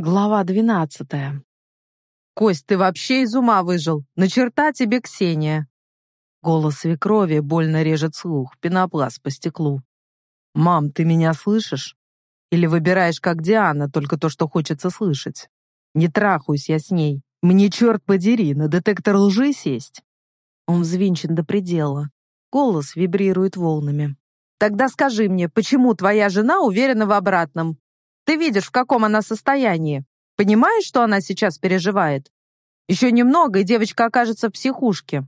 Глава двенадцатая. «Кость, ты вообще из ума выжил! На черта тебе Ксения!» Голос свекрови больно режет слух, пенопласт по стеклу. «Мам, ты меня слышишь? Или выбираешь, как Диана, только то, что хочется слышать? Не трахаюсь я с ней. Мне, черт подери, на детектор лжи сесть!» Он взвинчен до предела. Голос вибрирует волнами. «Тогда скажи мне, почему твоя жена уверена в обратном? Ты видишь, в каком она состоянии. Понимаешь, что она сейчас переживает? Еще немного, и девочка окажется в психушке».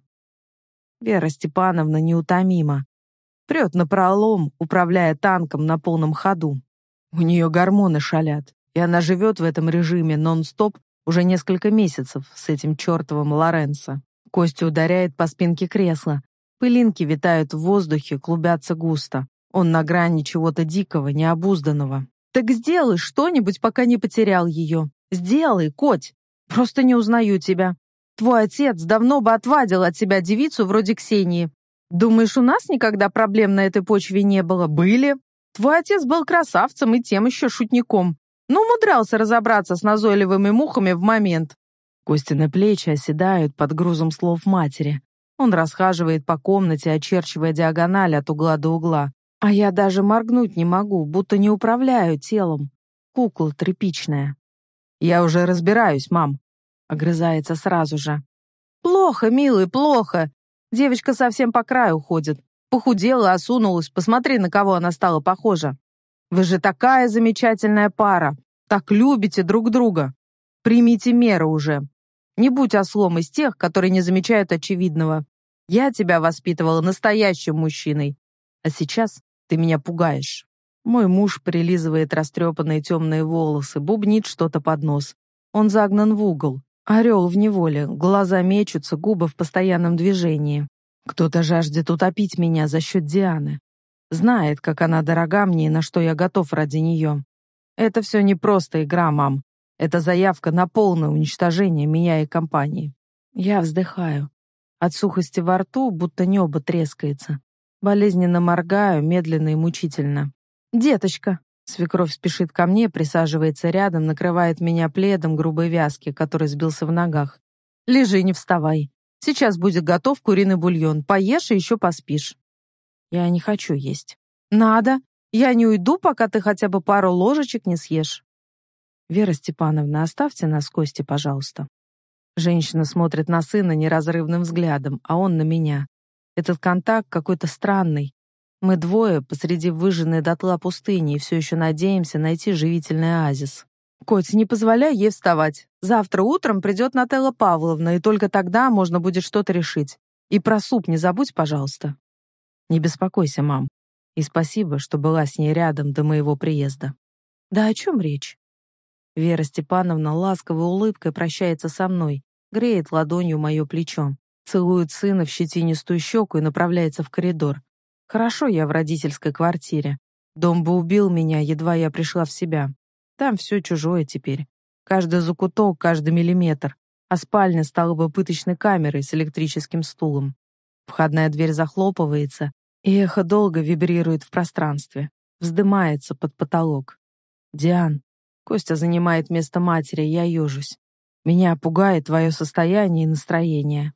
Вера Степановна неутомима. Прет на пролом, управляя танком на полном ходу. У нее гормоны шалят, и она живет в этом режиме нон-стоп уже несколько месяцев с этим чертовым Лоренцо. Костя ударяет по спинке кресла. Пылинки витают в воздухе, клубятся густо. Он на грани чего-то дикого, необузданного. Так сделай что-нибудь, пока не потерял ее. Сделай, коть. Просто не узнаю тебя. Твой отец давно бы отвадил от себя девицу вроде Ксении. Думаешь, у нас никогда проблем на этой почве не было? Были. Твой отец был красавцем и тем еще шутником. Но умудрялся разобраться с назойливыми мухами в момент. Костины плечи оседают под грузом слов матери. Он расхаживает по комнате, очерчивая диагональ от угла до угла. А я даже моргнуть не могу, будто не управляю телом. Кукла тряпичная. «Я уже разбираюсь, мам», — огрызается сразу же. «Плохо, милый, плохо. Девочка совсем по краю ходит. Похудела, осунулась. Посмотри, на кого она стала похожа. Вы же такая замечательная пара. Так любите друг друга. Примите меры уже. Не будь ослом из тех, которые не замечают очевидного. Я тебя воспитывала настоящим мужчиной. А сейчас ты меня пугаешь». Мой муж прилизывает растрепанные темные волосы, бубнит что-то под нос. Он загнан в угол. Орел в неволе, глаза мечутся, губы в постоянном движении. Кто-то жаждет утопить меня за счет Дианы. Знает, как она дорога мне и на что я готов ради нее. Это все не просто игра, мам. Это заявка на полное уничтожение меня и компании. Я вздыхаю. От сухости во рту будто небо трескается. Болезненно моргаю, медленно и мучительно. «Деточка!» Свекровь спешит ко мне, присаживается рядом, накрывает меня пледом грубой вязки, который сбился в ногах. «Лежи, не вставай. Сейчас будет готов куриный бульон. Поешь и еще поспишь». Я не хочу есть. «Надо. Я не уйду, пока ты хотя бы пару ложечек не съешь». «Вера Степановна, оставьте нас Кости, пожалуйста». Женщина смотрит на сына неразрывным взглядом, а он на меня. Этот контакт какой-то странный. Мы двое посреди выжженной дотла пустыни и все еще надеемся найти живительный оазис. «Коть, не позволяй ей вставать. Завтра утром придет Нателла Павловна, и только тогда можно будет что-то решить. И про суп не забудь, пожалуйста». «Не беспокойся, мам. И спасибо, что была с ней рядом до моего приезда». «Да о чем речь?» Вера Степановна ласковой улыбкой прощается со мной, греет ладонью мое плечо целует сына в щетинистую щеку и направляется в коридор. Хорошо я в родительской квартире. Дом бы убил меня, едва я пришла в себя. Там все чужое теперь. Каждый закуток, каждый миллиметр. А спальня стала бы пыточной камерой с электрическим стулом. Входная дверь захлопывается, и эхо долго вибрирует в пространстве. Вздымается под потолок. «Диан». Костя занимает место матери, я ежусь. Меня пугает твое состояние и настроение.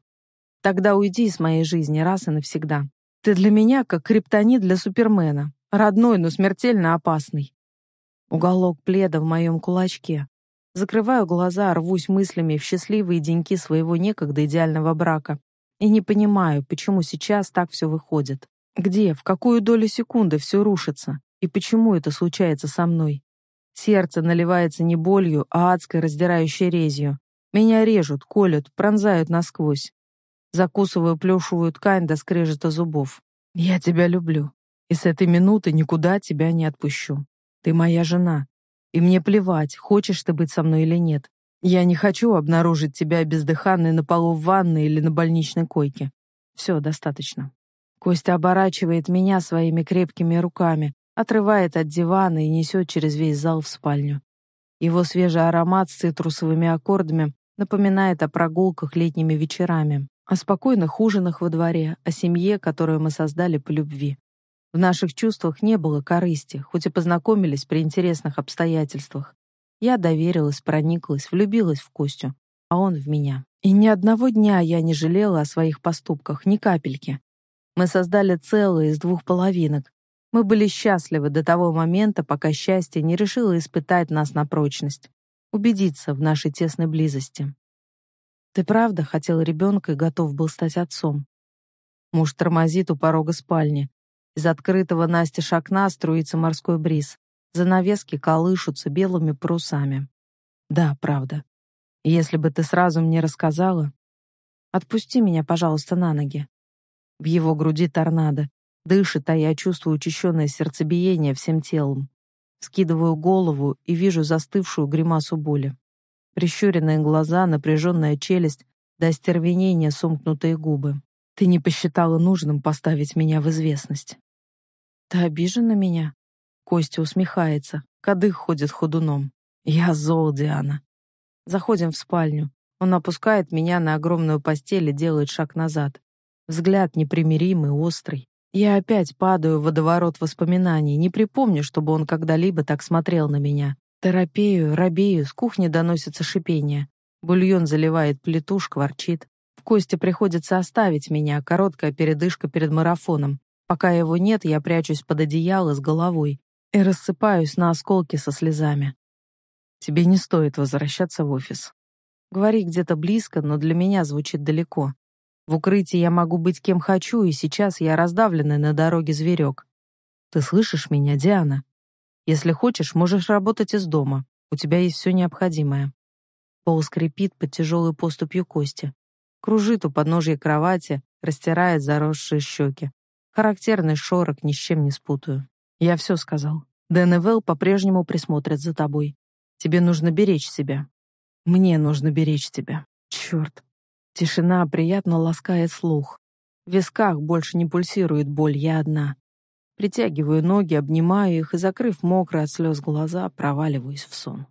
Тогда уйди из моей жизни раз и навсегда. Ты для меня как криптонит для Супермена. Родной, но смертельно опасный. Уголок пледа в моем кулачке. Закрываю глаза, рвусь мыслями в счастливые деньки своего некогда идеального брака. И не понимаю, почему сейчас так все выходит. Где, в какую долю секунды все рушится? И почему это случается со мной? Сердце наливается не болью, а адской раздирающей резью. Меня режут, колют, пронзают насквозь. Закусываю плюшевую ткань до скрежета зубов. «Я тебя люблю, и с этой минуты никуда тебя не отпущу. Ты моя жена, и мне плевать, хочешь ты быть со мной или нет. Я не хочу обнаружить тебя бездыханной на полу в ванной или на больничной койке. Все, достаточно». Костя оборачивает меня своими крепкими руками, отрывает от дивана и несет через весь зал в спальню. Его свежий аромат с цитрусовыми аккордами напоминает о прогулках летними вечерами о спокойных ужинах во дворе, о семье, которую мы создали по любви. В наших чувствах не было корысти, хоть и познакомились при интересных обстоятельствах. Я доверилась, прониклась, влюбилась в Костю, а он в меня. И ни одного дня я не жалела о своих поступках, ни капельки. Мы создали целое из двух половинок. Мы были счастливы до того момента, пока счастье не решило испытать нас на прочность, убедиться в нашей тесной близости. Ты правда хотел ребенка и готов был стать отцом? Муж тормозит у порога спальни. Из открытого настежь окна струится морской бриз. Занавески колышутся белыми парусами. Да, правда. Если бы ты сразу мне рассказала... Отпусти меня, пожалуйста, на ноги. В его груди торнадо. Дышит, а я чувствую учащенное сердцебиение всем телом. Скидываю голову и вижу застывшую гримасу боли. Прищуренные глаза, напряженная челюсть, до остервенения сомкнутые губы. Ты не посчитала нужным поставить меня в известность. Ты обижен на меня? Костя усмехается, кадых ходит ходуном. Я зол, Диана. Заходим в спальню. Он опускает меня на огромную постель и делает шаг назад. Взгляд непримиримый, острый. Я опять падаю в водоворот воспоминаний, не припомню, чтобы он когда-либо так смотрел на меня. Торопею, робею, с кухни доносится шипение. Бульон заливает плиту, шкварчит. В Косте приходится оставить меня, короткая передышка перед марафоном. Пока его нет, я прячусь под одеяло с головой и рассыпаюсь на осколки со слезами. Тебе не стоит возвращаться в офис. Говори где-то близко, но для меня звучит далеко. В укрытии я могу быть кем хочу, и сейчас я раздавленный на дороге зверек. Ты слышишь меня, Диана? Если хочешь, можешь работать из дома. У тебя есть все необходимое. Пол скрипит под тяжелой поступью кости. Кружит у подножья кровати, растирает заросшие щеки. Характерный шорох ни с чем не спутаю. Я все сказал. Дэн и Вэл по-прежнему присмотрят за тобой. Тебе нужно беречь себя. Мне нужно беречь тебя. Черт. Тишина приятно ласкает слух. В висках больше не пульсирует боль, я одна. Притягиваю ноги, обнимаю их и, закрыв мокрые от слез глаза, проваливаюсь в сон.